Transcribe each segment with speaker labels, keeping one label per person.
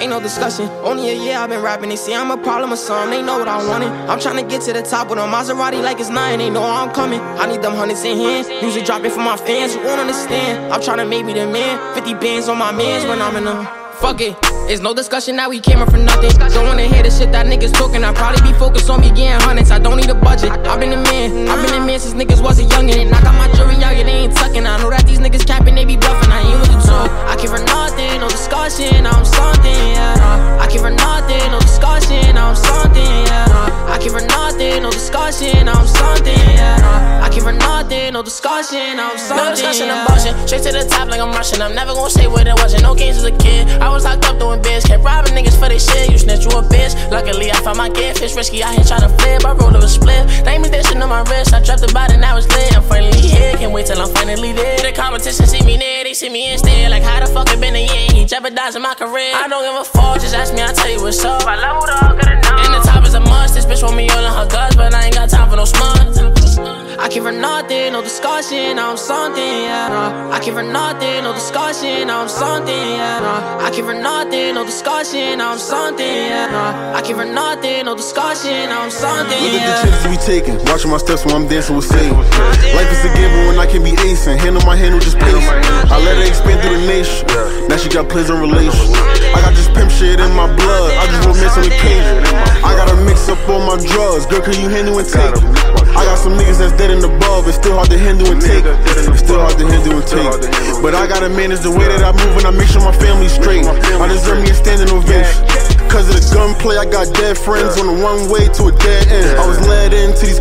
Speaker 1: ain't no discussion. Only a year I've been rapping, they see I'm a problem or something, they know what I wanted. I'm trying to get to the top with a Maserati like it's nine, they know I'm coming. I need them hundreds in hand, music dropping for my fans who won't understand. I'm trying to make me the man, 50 bands on my mans when I'm in the. Fuck it. It's no discussion now, we came up for nothing. Don't wanna hear the shit that niggas talking. I probably be focused on me getting hundreds. I don't need a budget. I've been the man, I've been the man since niggas was a youngin'. I no discussion. I'm something. No discussion, I'm
Speaker 2: bullshit. Straight to the top like I'm rushing. I'm never gonna say what it wasn't. No games as a kid. I was locked up doing biz. Kept robbing niggas for they shit. You snitch, you a bitch. Luckily, I found my gift. It's risky. I here trying to flip. I rolled up a split. They me that shit on my wrist. I dropped the body, now it's lit. I'm finally here. Can't wait till I'm finally there. The competition see me near. They see me instead. Like, how the fuck it been a year? He jeopardizing my career. I don't give a fuck. Just ask me, I'll tell you what's up. I leveled up,
Speaker 1: discussion, I'm something, yeah. I care for nothing, no discussion, I'm something, yeah. I care for nothing, no discussion, I'm something, yeah. I care for nothing, no discussion, I'm something,
Speaker 3: Look at the chances we taking. Watching my steps when I'm dancing with Satan. Life is a gamble when I can be acing. Handle my handle just pacing. I let her expand through the nation. Now she got plans on relations. I got this pimp shit in my blood. I just romance on occasion. I my drugs. Girl, can you handle and take? I got some niggas that's dead and above. It's still hard to handle and take. It's still hard to handle and take. But I gotta manage the way that I move and I make sure my family's straight. I deserve me a standing ovation. Cause of the gunplay, I got dead friends on the one way to a dead end. I was led into these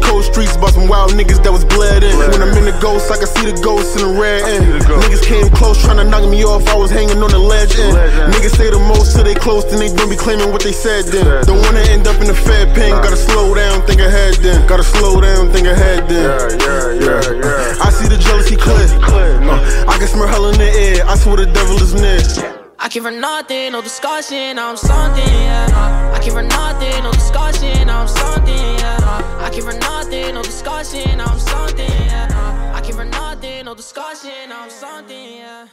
Speaker 3: some wild niggas that was bled in. When I'm in the ghost, I can see the ghosts in the red end. Niggas came close, trying to knock me off. I was hanging on the ledge end. Niggas say the most till they close, then they don't be claiming what they said then. Don't wanna end up in the fed pen. Gotta slow down, think ahead then. Gotta slow down, think ahead then. Yeah, yeah, yeah, yeah. I see the jealousy clear. Uh, I can smell hell in the air. I swear the devil is near.
Speaker 1: I care for nothing, no discussion, I'm something, yeah. I care for nothing, no discussion, I'm something, yeah. I discussion, I'm something, yeah.